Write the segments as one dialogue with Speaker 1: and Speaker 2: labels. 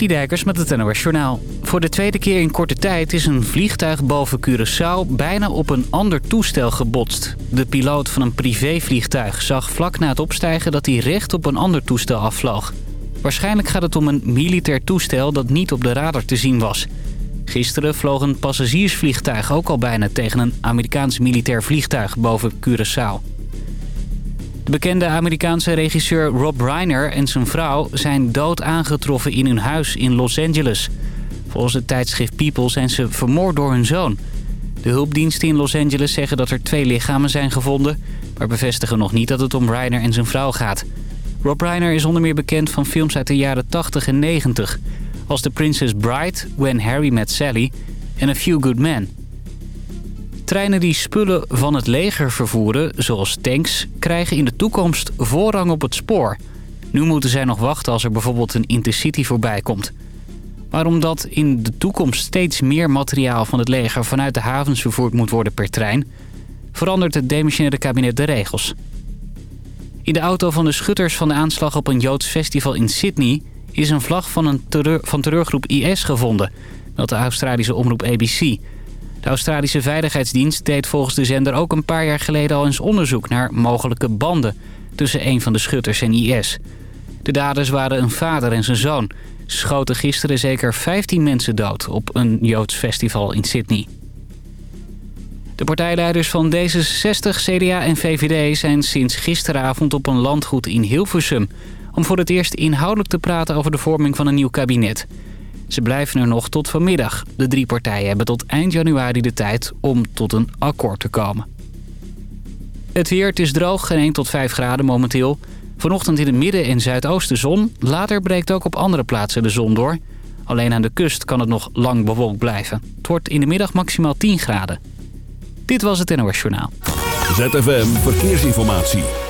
Speaker 1: Citydijkers met het NOS Journaal. Voor de tweede keer in korte tijd is een vliegtuig boven Curaçao bijna op een ander toestel gebotst. De piloot van een privévliegtuig zag vlak na het opstijgen dat hij recht op een ander toestel afvloog. Waarschijnlijk gaat het om een militair toestel dat niet op de radar te zien was. Gisteren vloog een passagiersvliegtuig ook al bijna tegen een Amerikaans militair vliegtuig boven Curaçao. De bekende Amerikaanse regisseur Rob Reiner en zijn vrouw zijn dood aangetroffen in hun huis in Los Angeles. Volgens het tijdschrift People zijn ze vermoord door hun zoon. De hulpdiensten in Los Angeles zeggen dat er twee lichamen zijn gevonden... maar bevestigen nog niet dat het om Reiner en zijn vrouw gaat. Rob Reiner is onder meer bekend van films uit de jaren 80 en 90... als The Princess Bride, When Harry Met Sally en A Few Good Men... Treinen die spullen van het leger vervoeren, zoals tanks, krijgen in de toekomst voorrang op het spoor. Nu moeten zij nog wachten als er bijvoorbeeld een intercity voorbij komt. Maar omdat in de toekomst steeds meer materiaal van het leger vanuit de havens vervoerd moet worden per trein... verandert het demissionaire kabinet de regels. In de auto van de schutters van de aanslag op een Joods festival in Sydney... is een vlag van, een terreur, van terreurgroep IS gevonden, meldt de Australische omroep ABC... De Australische Veiligheidsdienst deed volgens de zender ook een paar jaar geleden al eens onderzoek naar mogelijke banden tussen een van de schutters en IS. De daders waren een vader en zijn zoon. Schoten gisteren zeker 15 mensen dood op een Joods festival in Sydney. De partijleiders van D66, CDA en VVD zijn sinds gisteravond op een landgoed in Hilversum... om voor het eerst inhoudelijk te praten over de vorming van een nieuw kabinet... Ze blijven er nog tot vanmiddag. De drie partijen hebben tot eind januari de tijd om tot een akkoord te komen. Het weer, het is droog, geen 1 tot 5 graden momenteel. Vanochtend in het midden en zuidoosten zon. Later breekt ook op andere plaatsen de zon door. Alleen aan de kust kan het nog lang bewolkt blijven. Het wordt in de middag maximaal 10 graden. Dit was het NOS Journaal.
Speaker 2: ZFM Verkeersinformatie.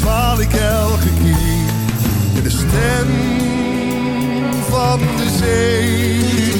Speaker 3: Verdwaal ik elke keer in de stem van de zee.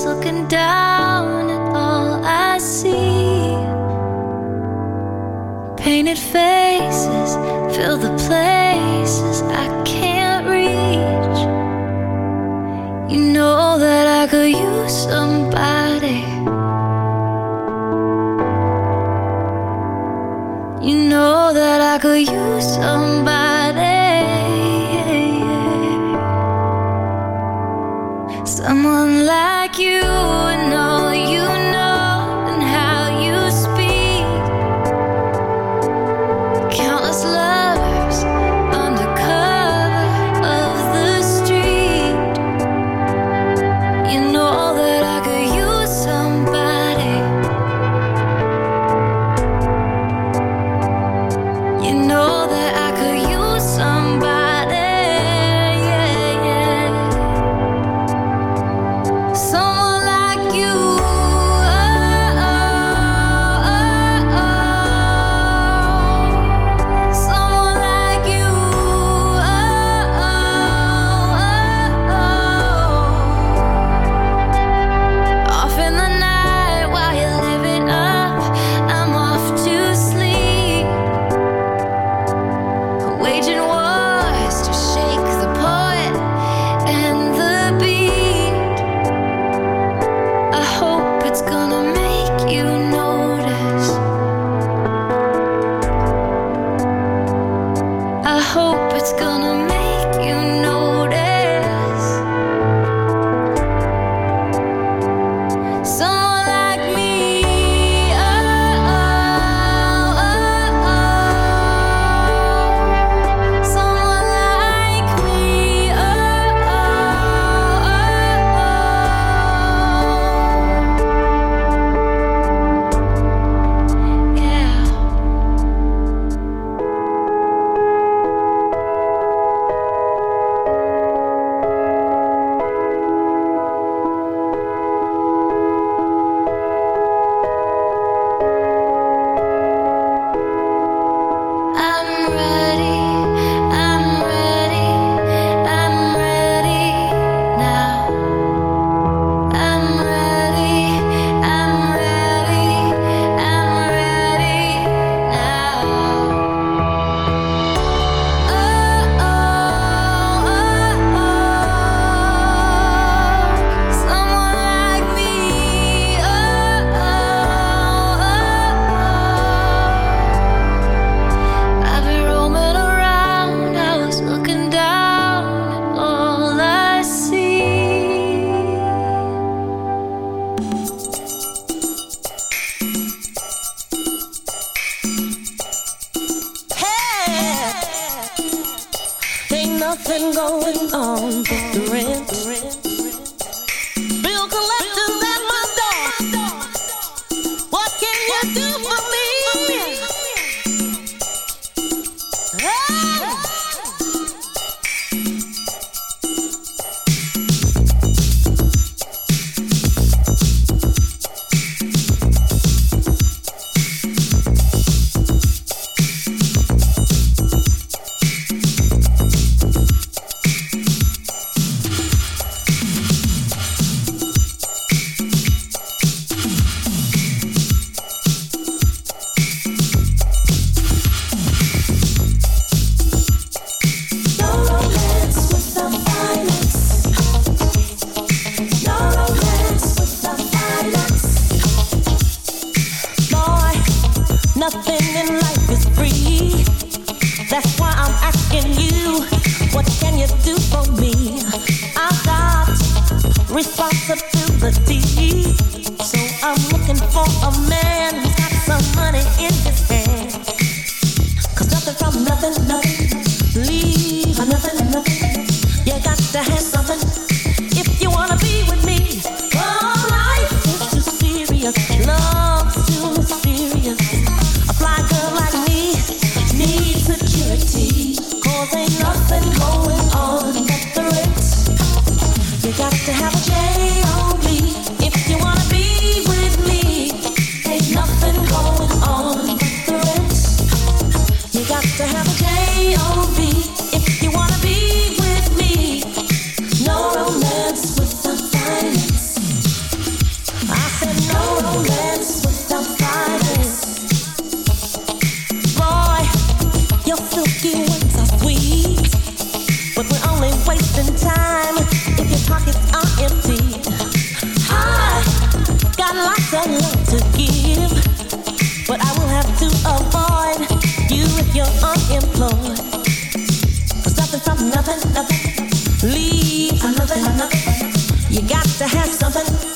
Speaker 4: looking down at all I see.
Speaker 5: Painted face. something.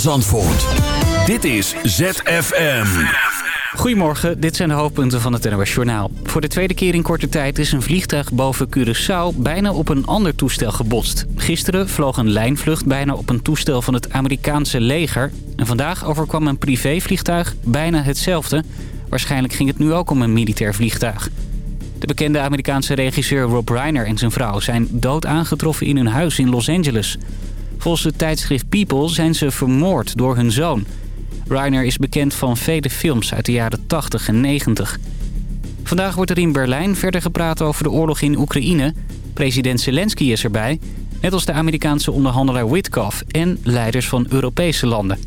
Speaker 2: Van Zandvoort. Dit is ZFM.
Speaker 1: Goedemorgen, dit zijn de hoofdpunten van het NOS Journaal. Voor de tweede keer in korte tijd is een vliegtuig boven Curaçao bijna op een ander toestel gebotst. Gisteren vloog een lijnvlucht bijna op een toestel van het Amerikaanse leger. En vandaag overkwam een privévliegtuig bijna hetzelfde. Waarschijnlijk ging het nu ook om een militair vliegtuig. De bekende Amerikaanse regisseur Rob Reiner en zijn vrouw zijn dood aangetroffen in hun huis in Los Angeles. Volgens het tijdschrift People zijn ze vermoord door hun zoon. Reiner is bekend van vele films uit de jaren 80 en 90. Vandaag wordt er in Berlijn verder gepraat over de oorlog in Oekraïne. President Zelensky is erbij, net als de Amerikaanse onderhandelaar Witkoff en leiders van Europese landen.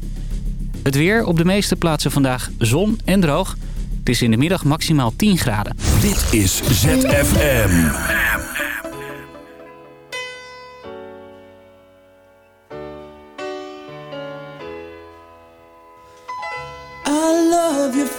Speaker 1: Het weer op de meeste plaatsen vandaag zon en droog. Het is in de middag maximaal 10 graden.
Speaker 2: Dit is ZFM.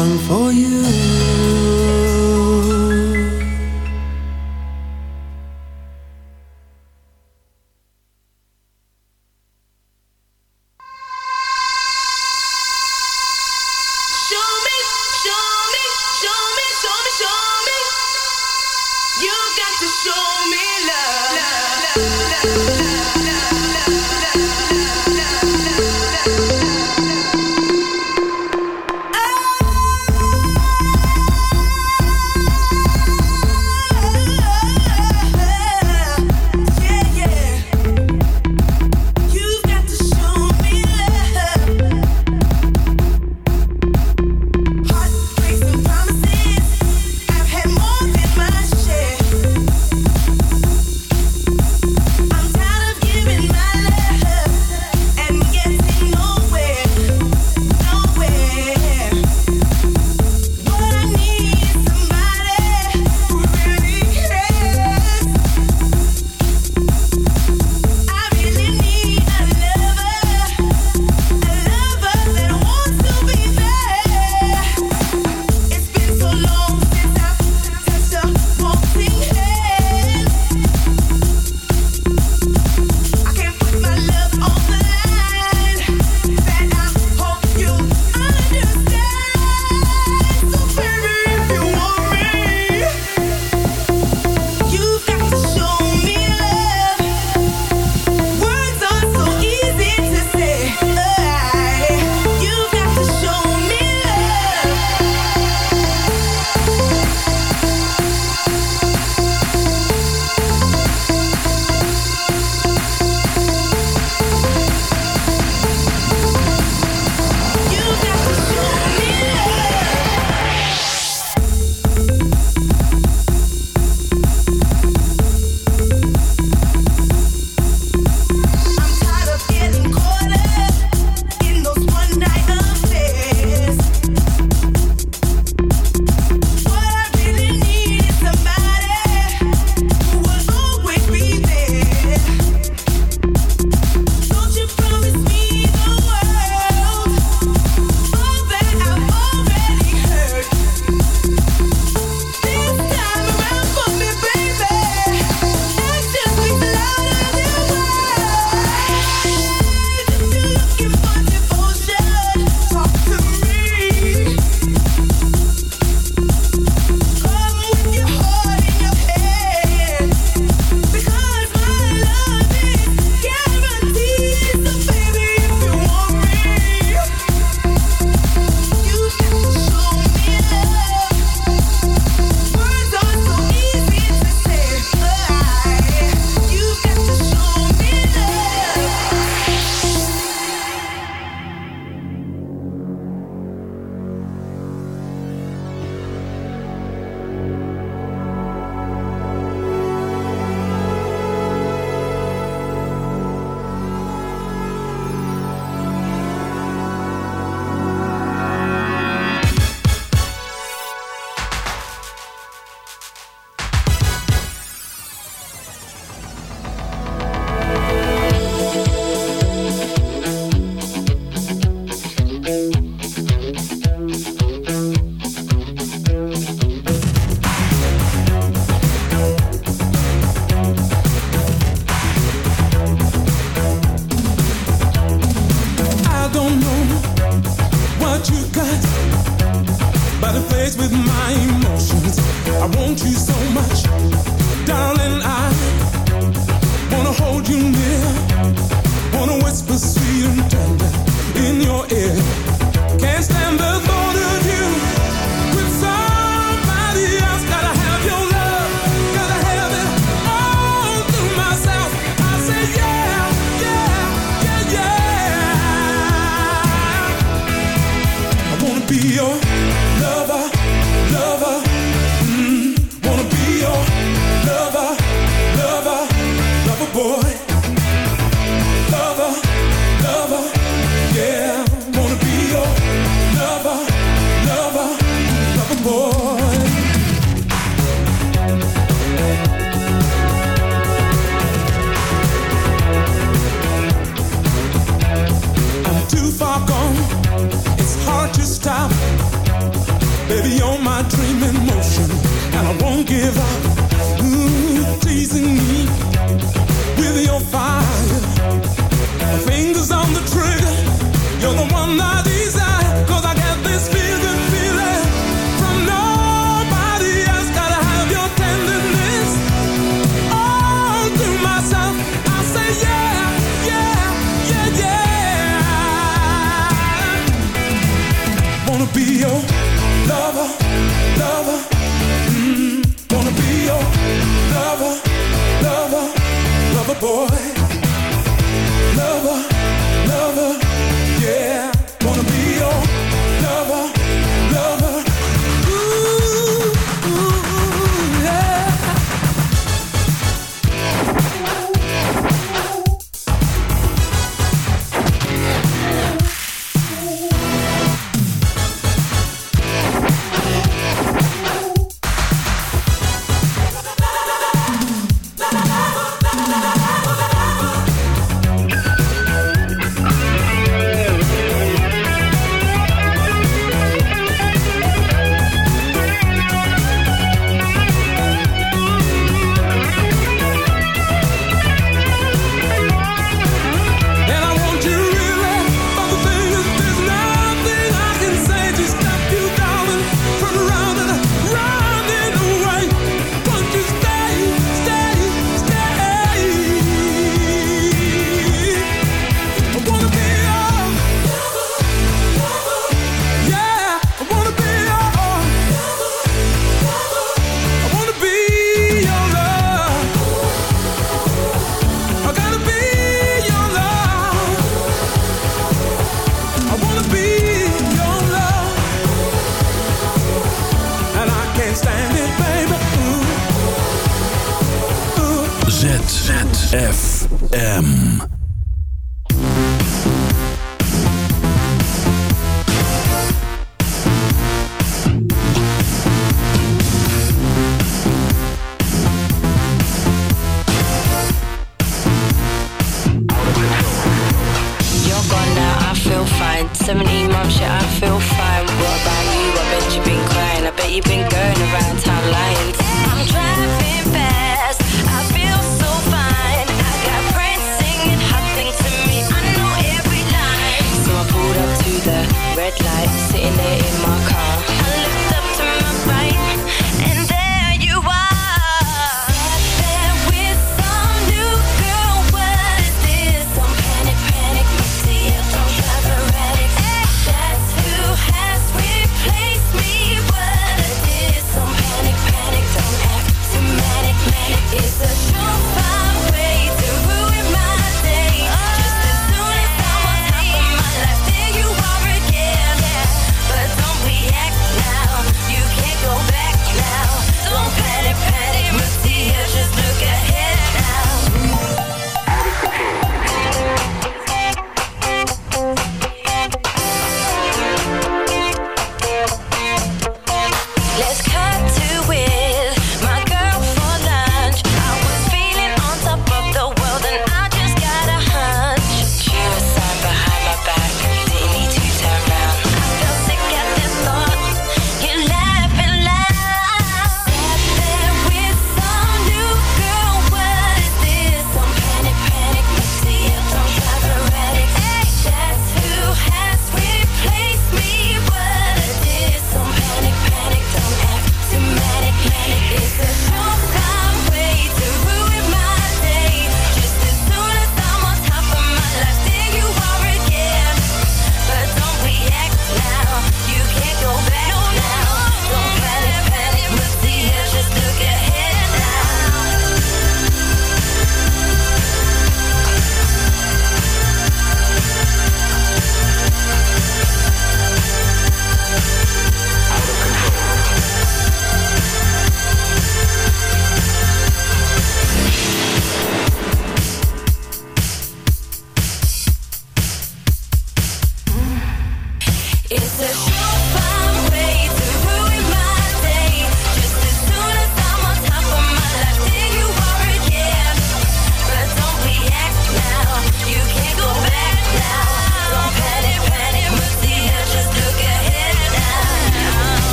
Speaker 6: 能否 my
Speaker 2: ZFM.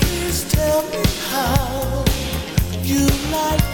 Speaker 6: Please tell me how you like